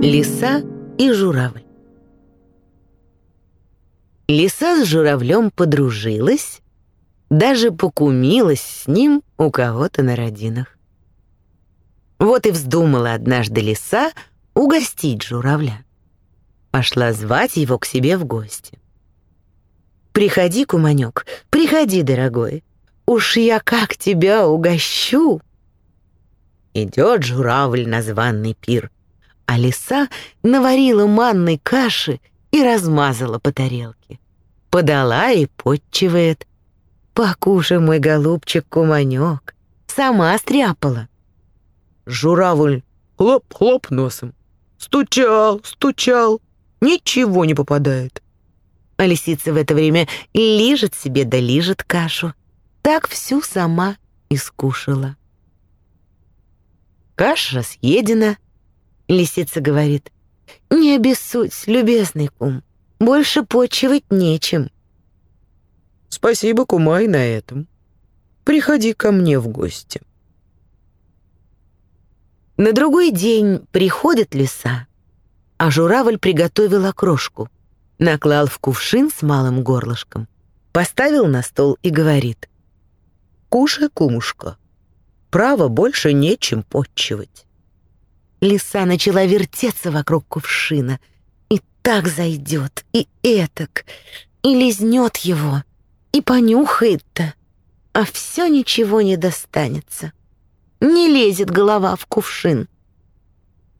Лиса и журавль. Лиса с журавлем подружилась, даже покумилась с ним у кого-то на родинах. Вот и вздумала однажды лиса угостить журавля. Пошла звать его к себе в гости. «Приходи, куманек, приходи, дорогой, уж я как тебя угощу!» Идет журавль на званный пир — а лиса наварила манной каши и размазала по тарелке. Подала и подчивает. «Покушай, мой голубчик-куманек, сама стряпала». Журавль хлоп-хлоп носом. Стучал, стучал, ничего не попадает. А лисица в это время лижет себе да лижет кашу. Так всю сама и скушала. Каша съедена, Лисица говорит, «Не обессудь, любезный кум, больше почивать нечем». «Спасибо, кума, и на этом. Приходи ко мне в гости». На другой день приходит лиса, а журавль приготовил окрошку, наклал в кувшин с малым горлышком, поставил на стол и говорит, «Кушай, кумушка, право больше нечем подчивать». Лиса начала вертеться вокруг кувшина. И так зайдет, и этак, и лизнет его, и понюхает-то, а все ничего не достанется. Не лезет голова в кувшин.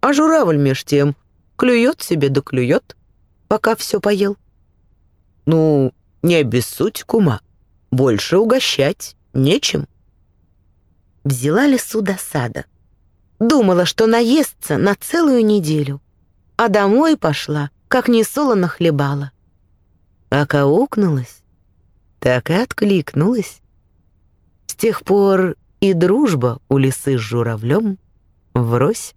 А журавль меж тем клюет себе да клюет, пока все поел. Ну, не обессудь, кума, больше угощать нечем. Взяла лису досада — Думала, что наестся на целую неделю. А домой пошла, как не солоно хлебала. Каукнулась, так и откликнулась. С тех пор и дружба у лисы с журавлем врозь.